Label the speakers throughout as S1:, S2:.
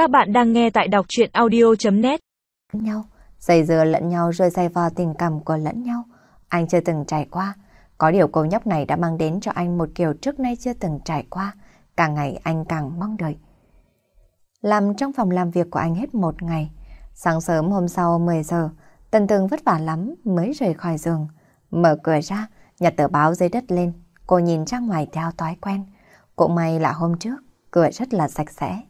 S1: Các bạn đang nghe tại đọc chuyện audio.net
S2: nhau, dày dừa lẫn nhau rồi dày vào tình cảm của lẫn nhau. Anh chưa từng trải qua. Có điều cô nhóc này đã mang đến cho anh một kiểu trước nay chưa từng trải qua. Càng ngày anh càng mong đợi. Làm trong phòng làm việc của anh hết một ngày. Sáng sớm hôm sau 10 giờ, Tần Tường vất vả lắm mới rời khỏi giường. Mở cửa ra, nhặt tờ báo dưới đất lên. Cô nhìn ra ngoài theo thói quen. Cũng may là hôm trước, cửa rất là sạch sẽ.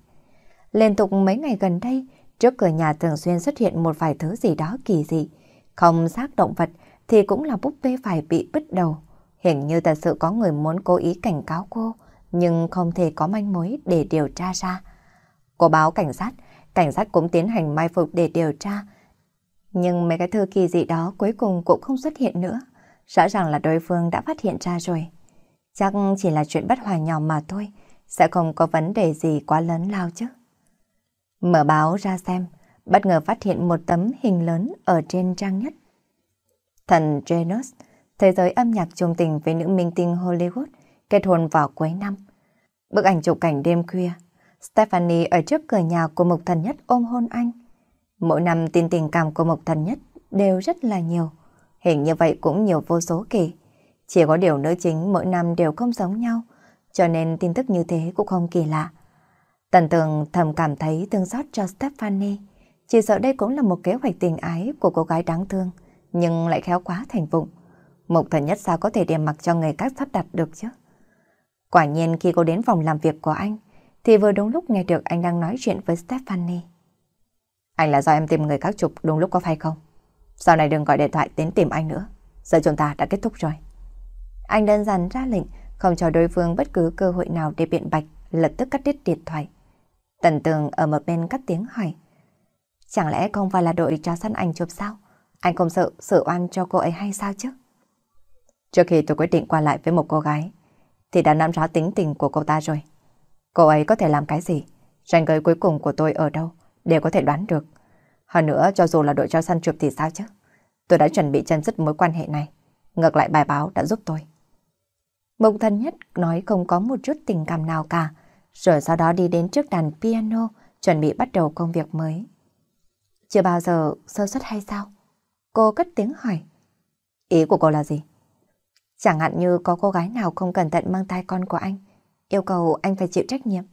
S2: Liên tục mấy ngày gần đây, trước cửa nhà thường xuyên xuất hiện một vài thứ gì đó kỳ dị. Không xác động vật thì cũng là búp bê phải bị bứt đầu. hiển như thật sự có người muốn cố ý cảnh cáo cô, nhưng không thể có manh mối để điều tra ra. Cô báo cảnh sát, cảnh sát cũng tiến hành mai phục để điều tra. Nhưng mấy cái thư kỳ dị đó cuối cùng cũng không xuất hiện nữa. Rõ ràng là đối phương đã phát hiện ra rồi. Chắc chỉ là chuyện bất hòa nhỏ mà thôi, sẽ không có vấn đề gì quá lớn lao chứ. Mở báo ra xem, bất ngờ phát hiện một tấm hình lớn ở trên trang nhất. Thần Janus, thế giới âm nhạc trùng tình với nữ minh tinh Hollywood, kết hôn vào cuối năm. Bức ảnh chụp cảnh đêm khuya, Stephanie ở trước cửa nhà của Mộc Thần Nhất ôm hôn anh. Mỗi năm tin tình cảm của Mộc Thần Nhất đều rất là nhiều. Hình như vậy cũng nhiều vô số kể. Chỉ có điều nữ chính mỗi năm đều không giống nhau, cho nên tin tức như thế cũng không kỳ lạ. Tần tường thầm cảm thấy thương xót cho Stephanie. Chỉ sợ đây cũng là một kế hoạch tình ái của cô gái đáng thương, nhưng lại khéo quá thành vụng. Mục thần nhất sao có thể đem mặc cho người khác sắp đặt được chứ? Quả nhiên khi cô đến phòng làm việc của anh, thì vừa đúng lúc nghe được anh đang nói chuyện với Stephanie. Anh là do em tìm người khác chụp đúng lúc có phải không? Sau này đừng gọi điện thoại đến tìm anh nữa. Giờ chúng ta đã kết thúc rồi. Anh đơn giản ra lệnh, không cho đối phương bất cứ cơ hội nào để biện bạch, lập tức cắt đứt điện thoại. Tần tường ở một bên cắt tiếng hỏi. Chẳng lẽ không phải là đội cho săn ảnh chụp sao? Anh không sợ sự oan cho cô ấy hay sao chứ? Trước khi tôi quyết định qua lại với một cô gái, thì đã nắm rõ tính tình của cô ta rồi. Cô ấy có thể làm cái gì? Ranh giới cuối cùng của tôi ở đâu? Đều có thể đoán được. Hơn nữa, cho dù là đội cho săn chụp thì sao chứ? Tôi đã chuẩn bị chân dứt mối quan hệ này. Ngược lại bài báo đã giúp tôi. Mộng thân nhất nói không có một chút tình cảm nào cả, rồi sau đó đi đến trước đàn piano, chuẩn bị bắt đầu công việc mới. Chưa bao giờ sơ suất hay sao? Cô cất tiếng hỏi. Ý của cô là gì? Chẳng hạn như có cô gái nào không cẩn thận mang thai con của anh, yêu cầu anh phải chịu trách nhiệm.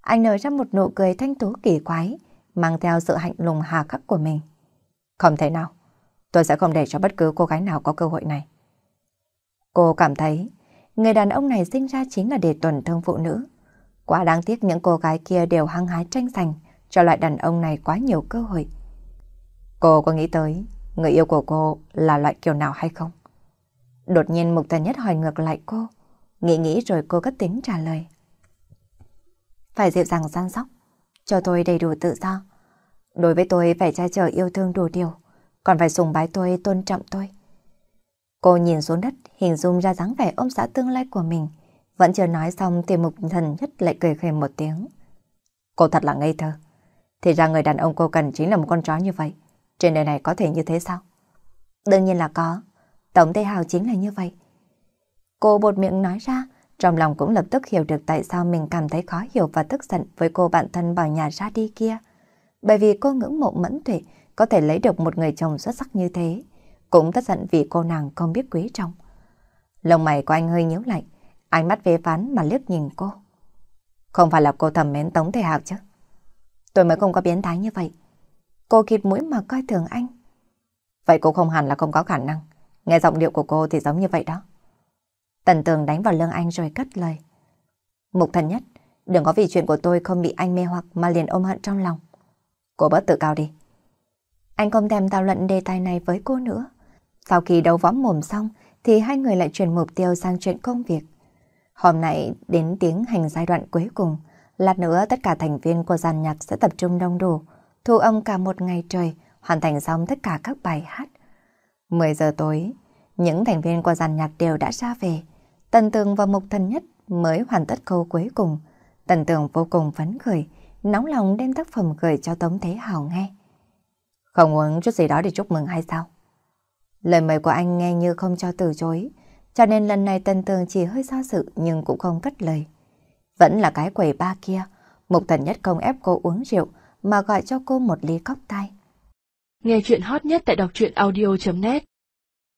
S2: Anh nở ra một nụ cười thanh tú kỳ quái, mang theo sự hạnh lùng hà khắc của mình. Không thể nào, tôi sẽ không để cho bất cứ cô gái nào có cơ hội này. Cô cảm thấy người đàn ông này sinh ra chính là để tuần thương phụ nữ. Quá đáng tiếc những cô gái kia đều hăng hái tranh giành cho loại đàn ông này quá nhiều cơ hội. Cô có nghĩ tới người yêu của cô là loại kiểu nào hay không? Đột nhiên Mục Thần Nhất hỏi ngược lại cô. Nghĩ nghĩ rồi cô cất tiếng trả lời. Phải dịu dàng săn sóc, cho tôi đầy đủ tự do. Đối với tôi phải trai trở yêu thương đủ điều, còn phải sùng bái tôi, tôn trọng tôi. Cô nhìn xuống đất, hình dung ra dáng vẻ ôm xã tương lai của mình. Vẫn chưa nói xong thì mục thần nhất lại cười khề một tiếng. Cô thật là ngây thơ. Thì ra người đàn ông cô cần chính là một con chó như vậy. Trên đời này có thể như thế sao? Đương nhiên là có. Tổng Tây Hào chính là như vậy. Cô bột miệng nói ra, trong lòng cũng lập tức hiểu được tại sao mình cảm thấy khó hiểu và tức giận với cô bạn thân bảo nhà ra đi kia. Bởi vì cô ngưỡng mộ mẫn tuệ có thể lấy được một người chồng xuất sắc như thế. Cũng tức giận vì cô nàng không biết quý trọng. Lông mày của anh hơi nhíu lại, ánh mắt vế phán mà liếc nhìn cô. Không phải là cô thầm mến Tống Thể Hào chứ? Tôi mới không có biến thái như vậy. Cô khịt mũi mà coi thường anh. Vậy cô không hẳn là không có khả năng. Nghe giọng điệu của cô thì giống như vậy đó. Tần tường đánh vào lưng anh rồi cất lời. Mục thần nhất, đừng có vì chuyện của tôi không bị anh mê hoặc mà liền ôm hận trong lòng. Cô bớt tự cao đi. Anh không thèm thảo luận đề tài này với cô nữa. Sau khi đấu võ mồm xong, thì hai người lại chuyển mục tiêu sang chuyện công việc. Hôm nay đến tiếng hành giai đoạn cuối cùng, lát nữa tất cả thành viên của dàn nhạc sẽ tập trung đông đủ, thu âm cả một ngày trời, hoàn thành xong tất cả các bài hát. 10 giờ tối, những thành viên của dàn nhạc đều đã ra về. Tần Tường và Mục Thần Nhất mới hoàn tất câu cuối cùng. Tần Tường vô cùng phấn khởi, nóng lòng đem tác phẩm gửi cho Tống Thế Hào nghe. Không uống chút gì đó để chúc mừng hay sao? Lời mời của anh nghe như không cho từ chối, cho nên lần này Tần Tường chỉ hơi do sự nhưng cũng không cất lời. Vẫn là cái quầy ba kia, Mục thần nhất không ép cô uống rượu, mà gọi cho cô một ly cốc tay.
S1: Nghe chuyện hot nhất tại đọc truyện audio.net